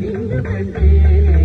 திண்டு கொண்டேன்